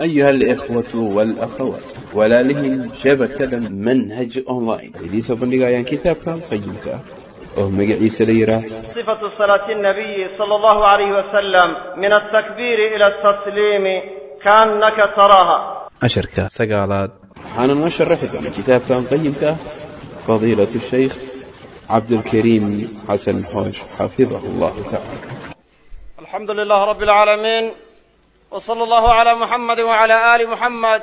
أيها الإخوة والأخوات walaalihii shabakada manhaj online idiin soo bandhigayaan kitaabkan qayimka ah oo magaciisa la yidhaah صفة صلاة النبي صلى الله عليه وسلم من التكبير إلى التسليم كأنك تراها casharka sagaalaad waxaana noo sharaxi doona kitaabkan qayimka ah fadiilatu shaykh cabdulkariim xasan xoosh xafidahu allahu tacaala الحمد لله رب العالمين wsala allahu calaa muxamedin wacalaa aali muxamed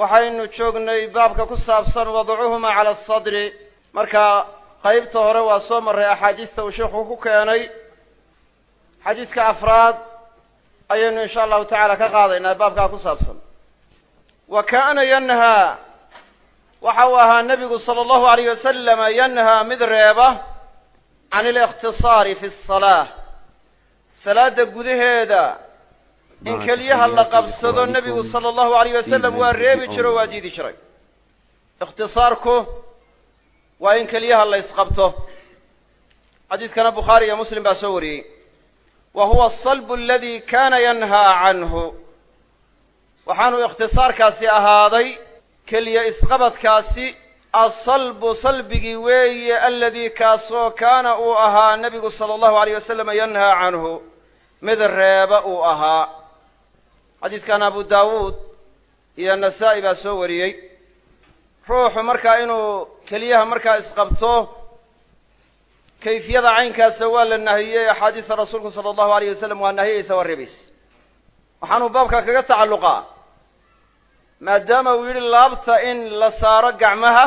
waxaynu joognay baabka ku saabsan wadcuhumaa cala asadri marka qeybta hore waa soo marray axaadiista uu sheikhu ku keenay. Xadiiska afraad ayaynu in sha allahu tacaala ka qaadaynaa baabkaa ku saabsan. Wa kaana yanhaa waxa uu ahaa nebigu sala allahu alayh wasalama yanhaa mid reeba can alikhtisaari fi asalaah salaadda gudaheeda in keliyaha la qabsado nebigu sala allahu alayh wasalam waa reebi jiro waa diidi jiray ikhtisaarku waa in keliyaha la ysqabto xadiidkana bukhaari iyo muslim baa soo wariyey wa huwa asalbu aladi kana yanhaa canhu waxaanu ikhtisaarkaasi ahaaday keliya isqabadkaasi asalbu salbigii weeye aladii kaasoo kaana uu ahaa nebigu sala allahu alayh wasalam yanhaa canhu mid reeba uu ahaa xadiidkan abu daawuud iyo nasaa-i baa soo wariyey. Ruuxu markaa inuu keliyaha markaa isqabto kayfiyada caynkaasa waa la nahiyey axaadiista rasuulku sala allahu alayh wasalam waa nahiyeysa waa reebaysa waxaanuu baabka kaga tacalluqaa maadaama uu yidhi laabta in la saaro gacmaha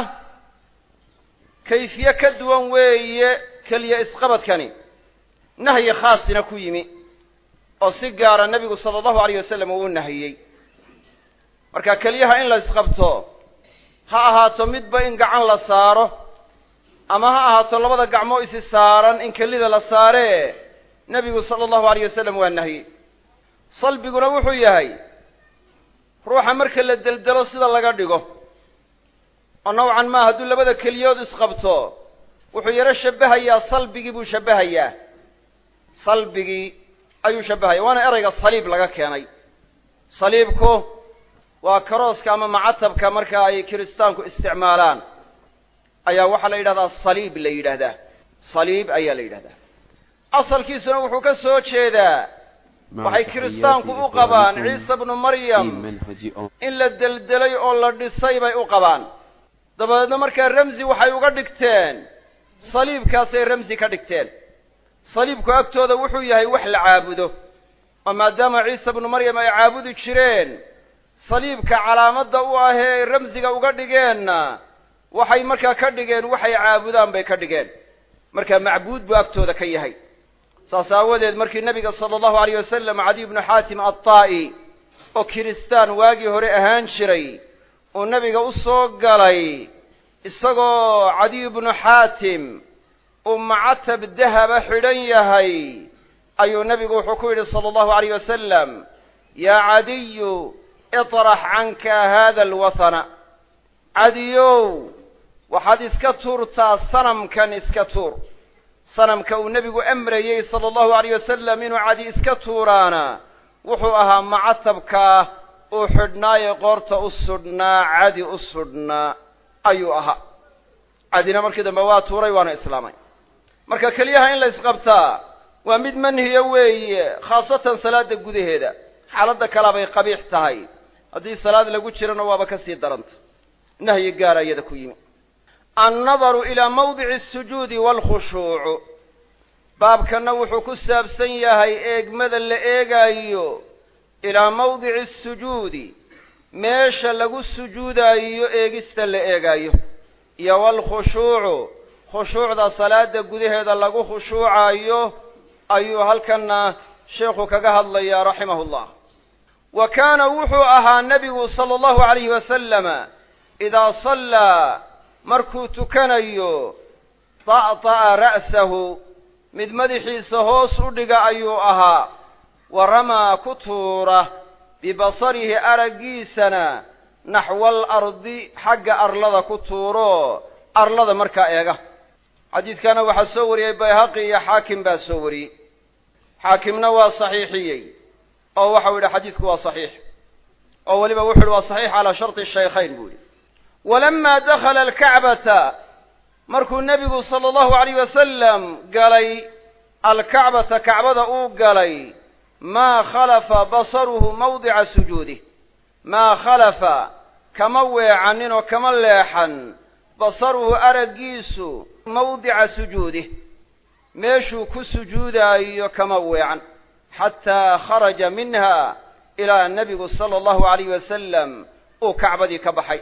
kayfiye ka duwan weeye keliya isqabadkani nahyi khaasina ku yimi oo si gaara nebigu sala allahu alayh wasalam uu nahiyey. Marka keliyaha in la isqabto ha ahaato midba in gacan la saaro ama ha ahaato labada gacmoo isi saaran in kelida la saaree nebigu sala allahu alayh wasalam waa nahiyey. Salbiguna wuxuu yahay ruuxa marka la deldelo sida laga dhigo oo nowcan maa hadduu labada keliyood isqabto wuxuu yaro shabbahayaa salbigii buu shabbahayaa. Salbigii ayuu shabbahaya waana erayga saliib laga keenay. Saliibku waa karooska ama macatabka marka ay kiristaanku isticmaalaan. Ayaa waxaa la yidhahdaa saliib la yidhaahdaa saliib ayaa la yidhahdaa. Asalkiisuna wuxuu ka soo jeedaa waxay kiristaanku u qabaan ciise bnu maryam. in la deldelay oo la dhisay bay u qabaan. Dabadeedna markaa ramsi waxay uga dhigteen. Saliibkaasay ramsi ka dhigteen saliibku agtooda wuxuu yahay wax la caabudo. Oo maadaama ciise bnu maryam ay caabudi jireen saliibka calaamadda u ay ramsiga uga dhigeenna waxay markaa ka dhigeen waxay caabudaan bay ka dhigeen. Marka macbuud buu agtooda ka yahay. Saas aawadeed markii nebiga sala allahu alayh wasalam cadiy bnu xaatim attaa'i oo kiristaan waagii hore ahaan jiray uu nebiga u soo galay isagoo cadiy bnu xaatim uu macatab dahaba xidhan yahay. Ayuu nebigu wuxuu ku yidhi sala allahu alayh wasalam yaa cadiyu iطrax canka hada alwathana. Cadiyow waxaad iska tuurtaa sanamkan iska tuur. Sanamka uu nebigu amrayey sala allahu alayh wasalam inuu cadi iska tuuraana wuxuu ahaa macatabkaa uu xidhnaaye qoorta u sudhnaa cadi u sudhnaa ayuu ahaa. Cadina markii dambe waa tuuray waana islaamay marka keliyaha in la isqabtaa waa mid manhiya weeye khaasatan salaada gudaheeda. Xaaladda kalea bay qabiix tahay. Haddii salaad lagu jirana waaba ka sii daranta nahyi gaara iyada ku yimi. Annadaru ilaa mawdici asujuudi waalkhushuucu baabkanna wuxuu ku saabsan yahay eegmada la eegaayo ilaa mawdici asujuudi meesha lagu sujuudaayo eegista la eegaayo. Iyo waalkhushuucu khushuucda salaada gudaheeda lagu khushuucaayo ayuu halkanna sheekhu kaga hadlayaa raximahu llah wa kaana wuxuu ahaa nebigu sala allahu alayhi wasalama idaa sallaa markuu tukanayo ta'ta'a ra'sahu mid madaxiisa hoos u dhiga ayuu ahaa. Wa ramaa ku tuura bibasarihi araggiisana naxwal ardi xagga arlada ku tuuro arlada markaa eega xadiidkana waxaa soo wariyey bayhaqi iyo xaakim baa soo wariyey. Xaakimna waa saxiixiyey oo waxau yidhi xadiidku waa saxiix oo weliba wuxu uhi waa saxiix calaa sharti shaykhayn buu yihi walamaa dakhala alkacbata markuu nebigu sala allahu alayh wasalam galay alkacbata kacbada uu galay maa khalafa basaruhu mawdica sujuudih maa khalafa kama weecanin oo kama leexan basaruhu araggiisu mawdica sujuudih meeshuu ku sujuudaayo kama weecan xataa kharaja minha ilaa nebigu sala allahu alayh wasalam uu kacbadii ka baxay.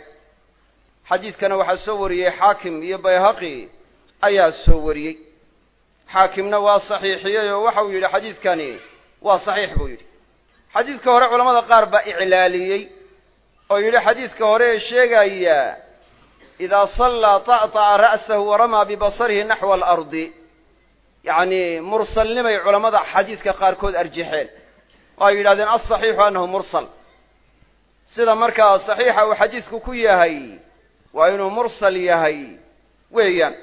Xadiidkana waxaa soo wariyey xaakim iyo bayhaqi ayaa soo wariyey. Xaakimna waa saxiixiyey oo waxa uu yidhi xadiidkani waa saxiix buu yidhi. Xadiidka hore culamada qaar baa iclaaliyey oo yidhi xadiidka hore ee sheegaya idaa sallaa ta'ta'a ra'sahu waramaa bibasarihi naxwa alardi yacni mursalnimay culammada xadiidka qaarkood arjaxeen oo ay yidhahdeen alsaxiixu annahu mursal sida markaa saxiixa uu xadiidku ku yahay waa inuu mursal yahay weeyaan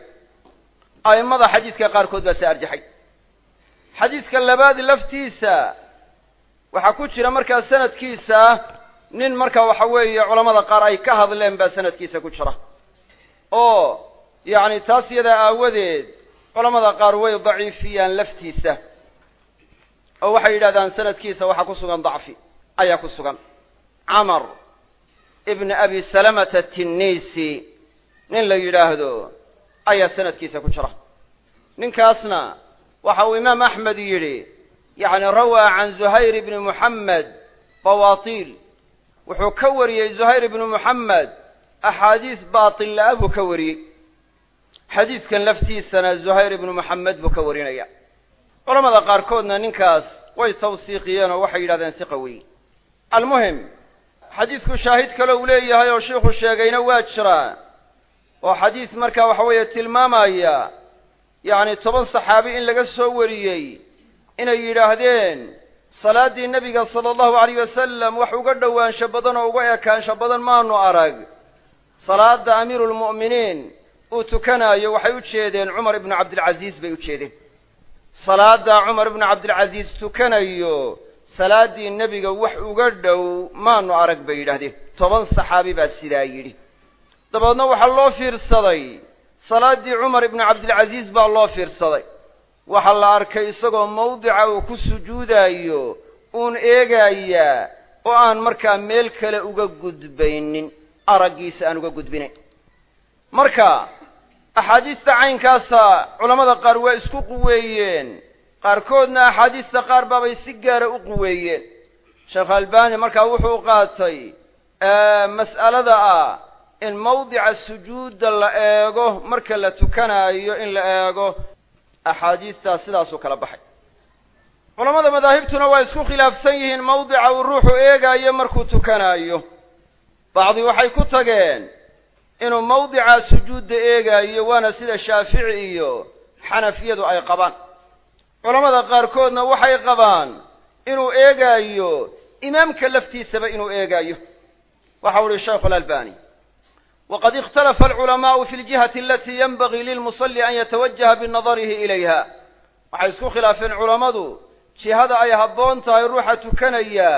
a'immada xadiidka qaarkood baa se arjaxay xadiidka labaad laftiisa waxaa ku jira markaa sanadkiisa nin marka waxa weeye culamada qaar ay ka hadleen baa sanadkiisa ku jira oo yacni taas yadaa aawadeed culamada qaar way daciifiyaan laftiisa. Oo waxay yidhahdaan sanadkiisa waxaa ku sugan dacfi ayaa ku sugan. Camar ibn abi salamata tinnisi nin la yidhaahdo ayaa sanadkiisa ku jira. Ninkaasna waxa uu imaam axmed yidhi yacni rawaa can zuhayr ibni muxamed bawaatiil. Wuxuu ka wariyey zuhayr ibnu muxamed axaadiis baatilla-a buu ka wariyey xadiidkan laftiisana zuhayr ibnu muxamed buu ka warinaya culamada qaarkoodna ninkaas way tawsiiqiyeen oo waxay yidhahdeen si qawiy almuhim xadiidku shaahid kale uu leeyahay oo sheikhu sheegayna waa jiraa oo xadiis markaa waxa weeye tilmaamaya yacni toban saxaabi in laga soo wariyey inay yidhaahdeen salaaddii nebiga sala allahu alayh wasalam wax uga dhowaansho badan oo uga ekaansho badan maanu arag salaadda amiiruulmu'miniin uu tukanaayo waxay u jeedeen cumar ibnu cabdilcasiis bay u jeedeen. Salaadda cumar ibnu cabdilcasiis tukanayo salaaddii nebiga wax uga dhow maanu arag bay yidhaahdeen. Toban saxaabi baa sidaa yidhi. Dabeedna waxaa loo fiirsaday salaaddii cumar ibnu cabdilcasiis baa loo fiirsaday. Waxaa la arkay isagoo mawdica uu ku sujuudaayo uun eegayaa oo aan markaa meel kale uga gudbaynin araggiisa aan uga gudbinayn marka axaadiista caynkaasa culammada qaar waa isku quweeyeen. Qaarkoodna axaadiista qaar baabay si gaara u quweeyeen. Sheekh albani markaa wuxuu qaatay mas'alada ah in mawdica sujuudda la eego marka la tukanaayo in la eego axaadiistaas sidaasuu kala baxay. Culammada madaahibtuna waa isku khilaafsan yihiin mawdica uu ruuxu eegaayo markuu tukanaayo bacdi waxay ku tageen inuu mawdica sujuudda eegaayo waana sida shaafici iyo xanafiyadu ay qabaan. Culammada qaarkoodna waxay qabaan inuu eegaayo imaamka laftiisaba inuu eegaayo. Waxa uhi shaykhu alalbani waqad ikhtalafa alculamaa'u fi ljihati alatii yanbagii lilmusalli an yatawajaha binadarihi ilayha. Waxay isku khilaafeen culammadu jihada ay habboon tahay ruuxa tukanaya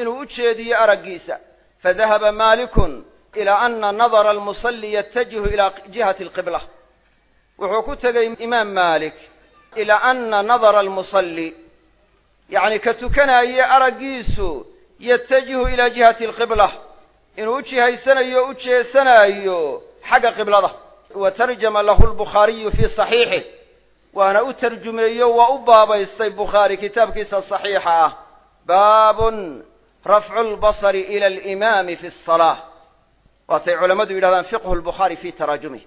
inuu u jeediyo araggiisa fadahaba maalikun ilaa ana nadara almusalli yatajihu ilaa jihati alqibla wuxuu ku tegey imaam maalik ilaa ana nadara almusalli yacni ka tukanaaye araggiisu yatajihu ilaa jihati alqibla inuu u jihaysanayo o u jeesanaayo xagga qiblada wa tarjama lahu lbukhaariyu fii saxiixih waana u tarjumeeyo waa u baabaystay bukhaari kitaabkiisa saxiixa ah baabun rafcu lbasari ila alimaami fi asalaa waatay culammadu yidhahdaan fiqhu lbukhaari fii taraajumih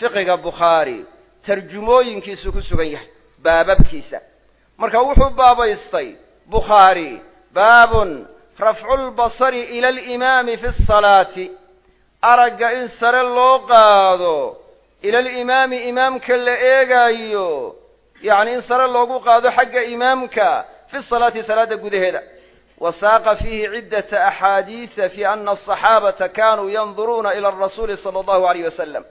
fiqiga bukhaari tarjumooyinkiisuu ku sugan yahay baababkiisa marka wuxuu baabaystay bukhaari baabun rafcu lbasari ila alimaami fi asalaati aragga in sare loo qaado ila alimaami imaamka la eegaayo yacni in sare loogu qaado xagga imaamka fi salaati salaadda gudaheeda fiihi ciddata axaadiisa fi ana asaxaabata kanuu yanduruuna ila arasuuli sala allahu alayh wasalam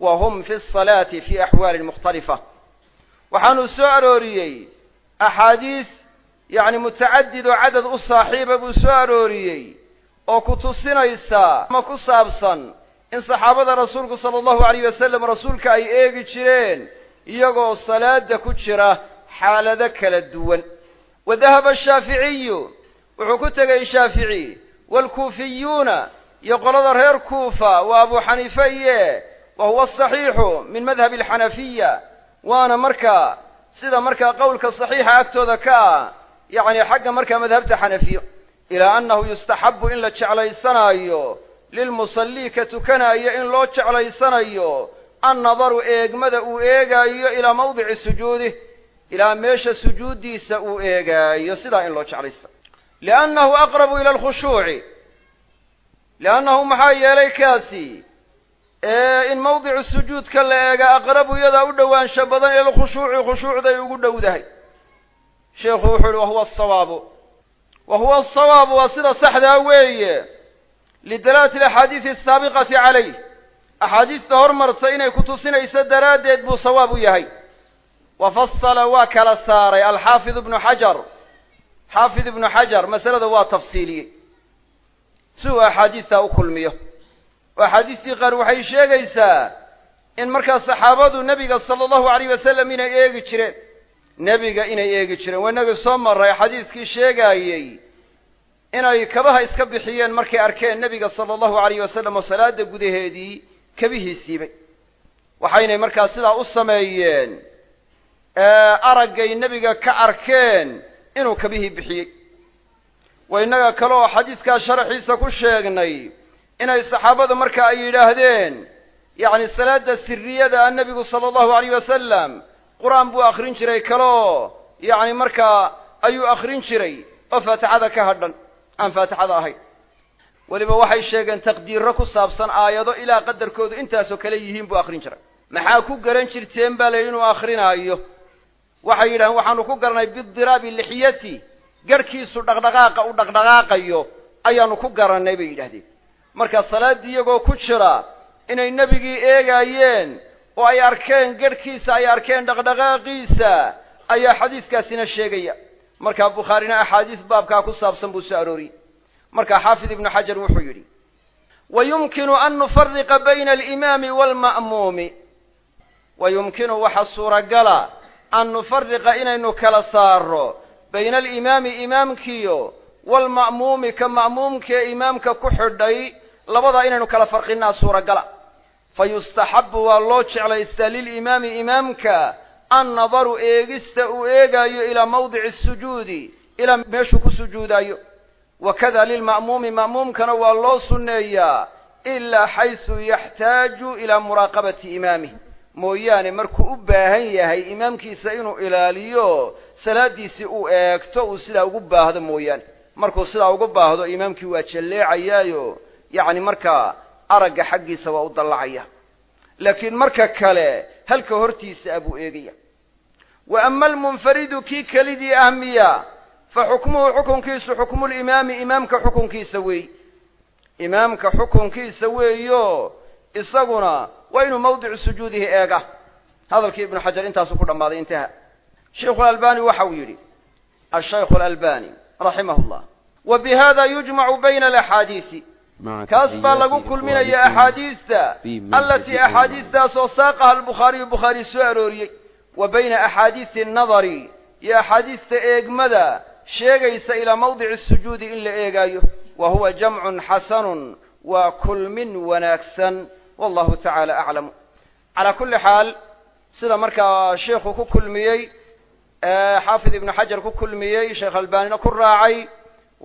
wa hum fi asalaati fi axwaalin mukhtalifa waxaanuu soo arooriyey axaadiis yacni mutacadid oo cadad u saaxiiba buu soo arooriyey oo ku tusinaysa ama ku saabsan in saxaabada rasuulku sala allahu alayh wasalam rasuulka ay eegi jireen iyagoo salaada ku jira xaalado kala duwan wa wuxuu ku tegay shaafici waalkuufiyuuna iyo qolada reer kuufa waa abu xaniife iye wa huwa asaxiixu min madhabi alxanafiya waana markaa sida markaa qowlka saxiixa agtooda ka ah yacni xagga markaa madhabta xanafiyo ilaa annahu yustaxabu in la jeclaysanaayo lilmusallii ka tukanaayo in loo jeclaysanayo annadaru eegmada uu eegaayo ilaa mawdici sujuudih ilaa meesha sujuuddiisa uu eegaayo sidaa in loo jeclaysta liannahu aqrabu ila alkhushuuci liannahu maxaa yeelay kaasi in mawdicu sujuudka la eega aqrabu iyadaa u dhowaansha badan ila alkhushuuci khushuucday ugu dhowdahay sheikhu wuxuu yihi wahuwa asawaabu wa huwa asawaabu waa sida saxdaa weeye lidalaalati alaxaadiidi asaabiqati calayh axaadiista hormarta inay ku tusinayso daraaddeed buu sawaab u yahay wa fasala waa kala saaray alxaafid ibnu xajar xaafid ibnu xajar masalada waa tafsiiliyey si uu axaadiistaa u kulmiyo. Oo axaadiistii qaar waxay sheegaysaa in markaa saxaabadu nebiga sala allahu alayh wasalam inay eegi jireen. Nebiga inay eegi jireen. Waa inagii soo maray xadiiskii sheegaayey inay kabaha iska bixiyeen markay arkeen nebiga sala allahu alayh wasalam oo salaada gudaheedii kabihiisiibay. Waxaynay markaa sidaa u sameeyeen araggay nebiga ka arkeen inuu kabihii bixiyey. Wa innaga kale oo xadiiskaa sharaxiisa ku sheegnay inay saxaabada marka ay yidhaahdeen yacni salaada siriyada nebigu sala allahu alayh wasalam qur'aan buu akhrin jiray kaloo yacni markaa ayuu akhrin jiray oo faatixada ka hadhan aan faatixada ahayn weliba waxay sheegeen taqdiirro ku saabsan aayado ilaa qadarkoodu intaasoo kale yihiin buu akhrin jiray. Maxaa ku garan jirteen baa la yidhi inuu akhrinaayo waxay yidhahdeen waxaanu ku garanay bidiraabi lixyati garhkiisu dhaqdhaqaaqa u dhaqdhaqaaqayo ayaanu ku garannay bay yidhahdeen marka salaaddii iyagoo ku jira inay nebigii eegaayeen oo ay arkeen garhkiisa ay arkeen dhaqdhaqaaqiisa ayaa xadiiskaasina sheegaya. Markaa bukhaarina axaadiis baabkaa ku saabsan buu soo arooriyey markaa xaafid ibnu xajar wuxuu yidhi wa yumkinu an nufariqa bayna alimaami waalma'muumi wa yumkinu waxa suuragala an nufariqa inaynu kala saaro bayna alimaami imaamkiyo waalma'muumi ka ma'muumkee imaamka ku xidhay labadaa inaynu kala farqinaa suuragala. Fa yustaxabu waa loo jeclaystaa lilimaami imaamka annadaru eegista uu eegaayo ilaa mawdici sujuudi ilaa meeshuu ku sujuudaayo. Wakada lilma'muumi ma'muumkana waa loo sunneeyaa ilaa xaysu yaxtaaju ilaa muraaqabati imaamih mooyaane markuu u baahan yahay imaamkiisa inuu ilaaliyo salaaddiisii uu eegto uu sidaa ugu baahdo mooyaane. Markuu sidaa ugu baahdo imaamkii waa jalleecayaayo. Yacni markaa aragga xaggiisa waa u dallacaya. Laakiin marka kale halka hortiisa ah buu eegaya. Wa ama almunfaridu kii kelidii ah miya fa xukmuhu xukunkiisu xukmulimaami imaamka xukunkiisa weey. Imaamka xukunkiisa weeyo isaguna waa inuu mawdicu sujuudihi eega. Hadalkii ibnu xajar intaasuu ku dhammaaday intaha. Sheikhu alalbani waxa uu yidhi ashaykhu alalbani raximah llah wa bi hada yujmacu bayna alaxaadiisi kaas baa lagu kulminaya axaadiista alatii axaadiistaasoo saaqaha albukhaariyu bukhaari soo arooriyey. Wa bayna axaadiisi annadari iyo axaadiista eegmada sheegaysa ilaa mawdici sujuudi in la eegaayo. Wa huwa jamcun xasanun waa kulmin wanaagsan wallahu tacaala aclamu calaa kulli xaal sida markaa sheikhu ku kulmiyey xaafid ibnu xajar ku kulmiyey sheekh albanina ku raacay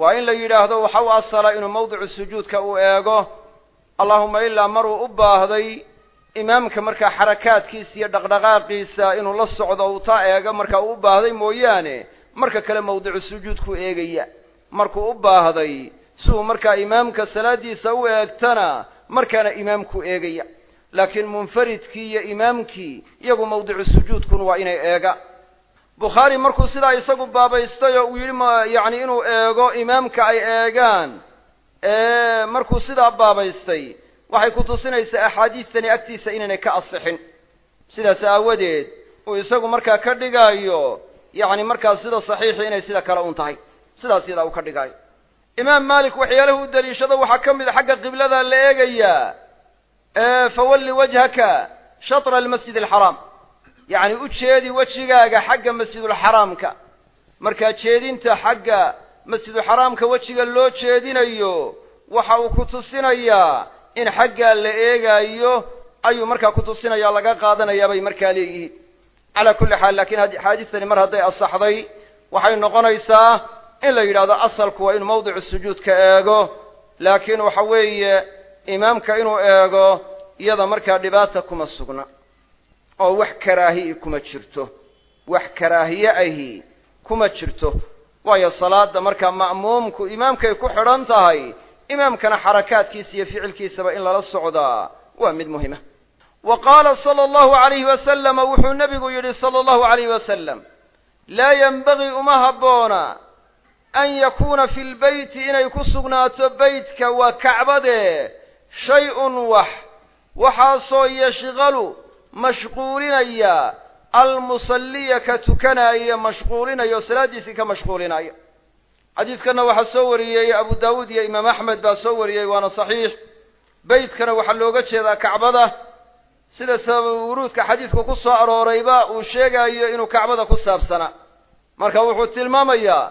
waa in la yidhaahdo waxa u asala inuu mawdicu sujuudka uu eego allahuma ilaa maruu u baahday imaamka markaa xarakaadkiisa iyo dhaqdhaqaaqiisa inuu la socdo uu taa eego marka uu u baahday mooyaane marka kale mawdicu sujuudkuu eegaya. Markuu u baahday si uu markaa imaamka salaaddiisa u eegtana markaana imaamkuu eegaya. Laakiin munfaridkii iyo imaamkii iyagu mawdicu sujuudkun waa inay eega. Bukhaari markuu sidaa isagu baabaystay oo uu yidhi ma yacni inuu eego imaamka ay eegaan. Markuu sidaa baabaystay waxay ku tusinaysaa axaadiistani agtiisa inaynay ka asixin. Sidaas aawadeed uu isagu markaa ka dhigaayo yacni markaa sida saxiixi inay sida kale un tahay. Sidaas yadaa uu ka dhigaayo imaam maalik waxyaalahu u daliishado waxaa ka mid a xagga qiblada la eegayaa fawalli wajhaka shatra almasjid alxaraam yacni u jeedi wejigaaga xagga masjidulxaraamka markaa jeedinta xagga masjidulxaraamka wejiga loo jeedinayo waxa uu ku tusinayaa in xaggaa la eegaayo ayuu markaa ku tusinaya laga qaadanayaa bay markaa leeyihiin. Calaa kulli xaal laakiin axaadiistani mar hadday asaxday waxay noqonaysaa in la yidhahdo asalku waa inuu mawdicu sujuudka eego laakiin waxa weeye imaamka inuu eego iyada markaa dhibaata kuma sugna. Oo wax karaahiyi kuma jirto. Wax karaahiye ahi kuma jirto. Waayo salaada markaa ma'muumku imaamkay ku xidhan tahay imaamkana xarakaadkiisa iyo ficilkiisaba in lala socdaa waa mid muhima. Wa qaala sala allahu alayhi wasalama wuxuu nebigu yidhi sala allahu alayhi wasalam laa yenbagii uma habboona an yakuuna fi lbeyti inay ku sugnaato beytka waa kacbadee shay-un wax waxaasoo yashqalu mashquulinaya almusalliya ka tukanaaya mashquulinaya oo salaaddiisii ka mashquulinaya xadiidkanna waxaa soo wariyey abu daawuud iyo imaam axmed baa soo wariyey waana saxiix beytkana waxaa looga jeedaa kacbada sida sabab wuruudka xadiidku ku soo aroorayba uu sheegaayo inuu kacbada ku saabsanaa marka wuxuu tilmaamayaa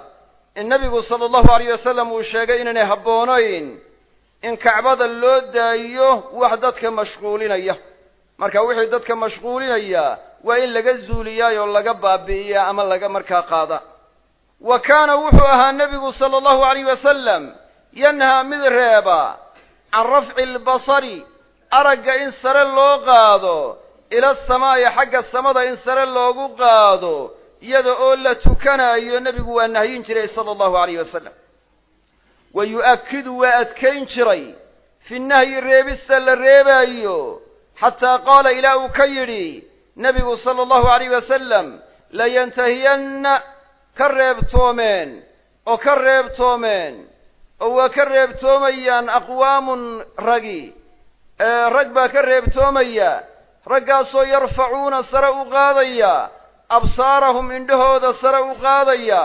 in nebigu sala allahu alayh wasalam uu sheegay inaynay habboonayn in kacbada loo daayo wax dadka mashquulinaya. Marka wixii dadka mashquulinaya waa in laga zuuliyaayoo laga baabi'iyaa ama laga markaa qaada. Wa kaana wuxuu ahaa nebigu sala allahu alayh wasalam yanhaa mid reeba can rafci albasari aragga in sare loo qaado ila asamaa'i xagga samada in sare loogu qaado iyada oo la tukanayo nebigu waa nahyin jiray sala allahu alayh wasalam wa yu'akkidu waa adkayn jiray. Fi nahyi reebista la reebaayo. Xataa qaala ilaa uu ka yidhi nebigu sala allahu alayh wasalam layantahiyanna ka reebtoomeen oo ka reebtoomeen oo waa ka reebtoomayaan aqwaamun ragi. Rag baa ka reebtoomaya raggaasoo yarfacuuna sare u qaadaya absaarahum indhahooda sare u qaadaya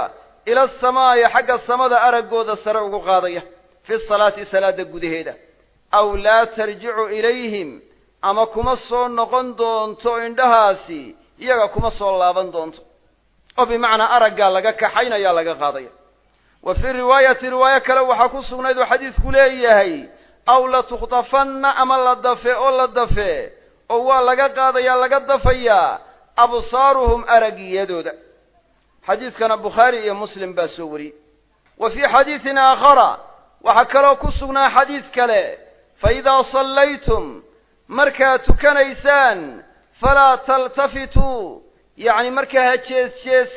ila asamaa'i xagga samada araggooda sare ugu qaadaya fi salaati salaadda gudaheeda. Aw laa tarjicu ilayhim ama kuma soo noqon doonto indhahaasi iyaga kuma soo laaban doonto. Oo bimacnaa araggaa laga kaxaynaya laga qaadaya. Wa fii riwaayati riwaayo kale waxaa ku sugnayd oo xadiidku leeyahay aw latukhtafanna ama la dafe oo la dafe oo waa laga qaadayaa laga dafayaa absaaruhum araggiyadooda xadiidkana bukhaari iyo muslim baa soo wariyey. Wa fii xadiidin aakhara waxaa kaloo ku sugnaa xadiid kale. Fa idaa sallaytum markaad tukanaysaan falaa taltafituu yacni markaa ha jees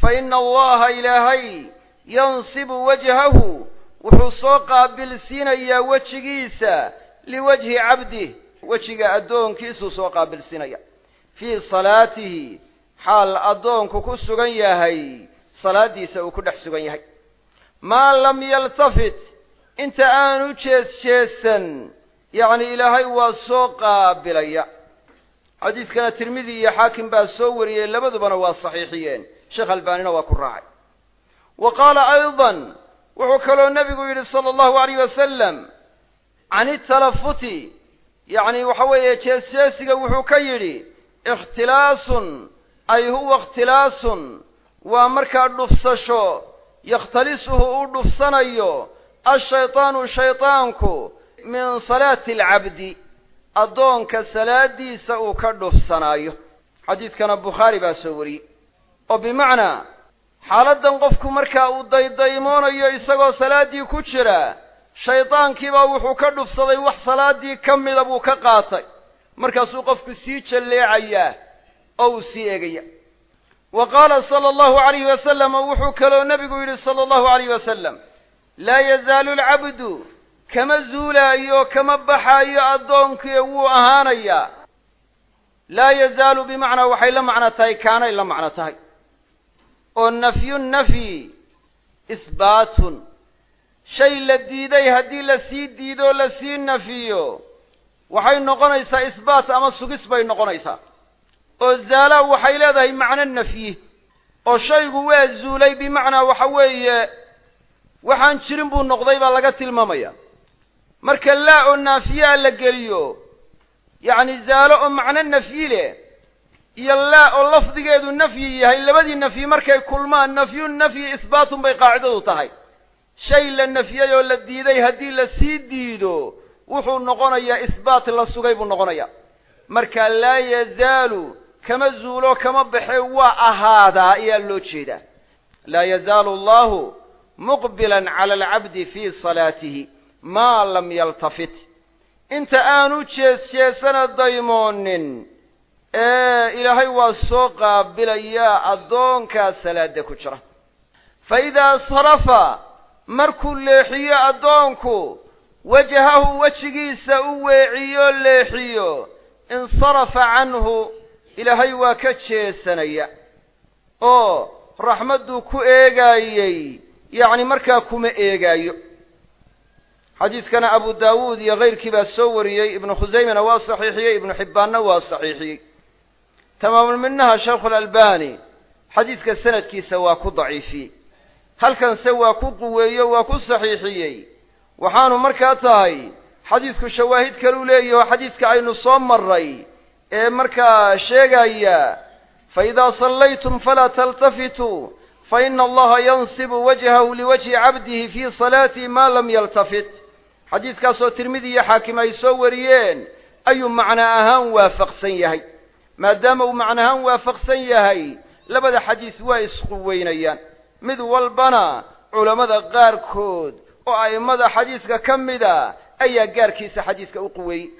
fa ina allaha ilaahay yansibu wajhahu wuxuu soo qaabilsiinayaa wejigiisa liwajhi cabdih wejiga addoonkiisuu soo qaabilsiinaya fii salaatihi xaal addoonku ku sugan yahay salaaddiisa uu ku dhex sugan yahay. Maa lam yaltafit inta aanu jees jeesan yacni ilaahay waa soo qaabilaya. Xadiidkana tirmidi iyo xaakim baa soo wariyey labadubana waa saxiixiyeen. Sheekh albaanina waa ku raacay. Wa qaala aydan wuxuu kaloo nebigu yidhi sala allahu alayh wasalam can italafuti yacni waxa weeye jees-jeesiga wuxuu ka yidhi ikhtilaasun ay huwa ikhtilaasun waa markaa dhufsasho yakhtalisuhu uu dhufsanayo ashaytaanu shaytaanku min salaati alcabdi addoonka salaaddiisa uu ka dhufsanaayo xadiidkana bukhaari baa soo wariyey oo bimacnaa xaaladdan qofku markaa uu daydaymoonayo isagoo salaaddii ku jira shaydaankiibaa wuxuu ka dhufsaday wax salaaddii ka mida buu ka qaatay markaasuu qofku sii jalleecayaa oo uu sii eegaya. Wa qaala sala allahu alayhi wasalam oo wuxuu kaloo nebigu yidhi sala allahu alayh wasalam laa yazaalu alcabdu kama zuulaayo kama baxaayo addoonkii wuu ahaanayaa laa yazaalu bimacnaa waxay la macno tahay kaanay la macno tahay. Oo nafyu nafyi isbaatun shay la diiday haddii la sii diidoo la sii nafiyo waxay noqonaysaa isbaat ama sugis bay noqonaysaa. oo zaala waxay leedahay macno nafyi oo shaygu waa zuulay bimacnaa waxa weeye waxaan jirin buu noqday baa laga tilmaamaya. Marka laa oo naafiyaa la geliyo yacni zaalo oo macno nafyi leh iyo laa oo lafdigeedu nafyi yahay labadii nafyi markay kulmaan nafyu nafyi isbaatun bay qaacidadu tahay. Shay la nafyey oo la diiday haddii la sii diido wuxuu noqonayaa isbaat la sugay buu noqonayaa marka laa yazaalu kama zuulo kama baxe waa ahaadaa ayaa loo jeedaa. Laa yazaalu allahu muqbilan cala alcabdi fii salaatihi maa lam yaltafit. Inta aanu jees jeesana daymoonin ee ilaahay waa soo qaabilayaa addoonkaa salaada ku jira. Fa idaa sarafa markuu leexiyo addoonku wajahahu wejigiisa u weeciyo leexiyo. Insarafa canhu ilaahay waa ka jeesanaya. Oo raxmadduu ku eegaayey yacni markaa kuma eegaayo. Xadiidkana abu daawuud iyo kayrkii baa soo wariyey ibnu khusaymana waa saxiixiyey ibnu xibbaanna waa saxiixiyey. Tamaamulminaha shaykhu alalbani xadiidka sanadkiisa waa ku daciifiyey halkanse waa ku quweeyo waa ku saxiixiyey waxaanu markaa tahay xadiidku shawaahid kaluu leeyaho xadiidka aynu soo maray ee markaa sheegaya faidaa sallaytum falaa taltafituu faina allaha yansibu wajhahu liwajhi cabdihi fii salaatihi maa lam yaltafit. Xadiidkaasoo tirmidi iyo xaakim ay soo wariyeen ayuu macno ahaan waafaqsan yahay. Maadaama uu macno ahaan waafaqsan yahay labada xadiis waa isquweynayaan mid walbana culammada qaarkood oo a'immada xadiiska ka mida ayaa gaarkiisa xadiiska u quweeyey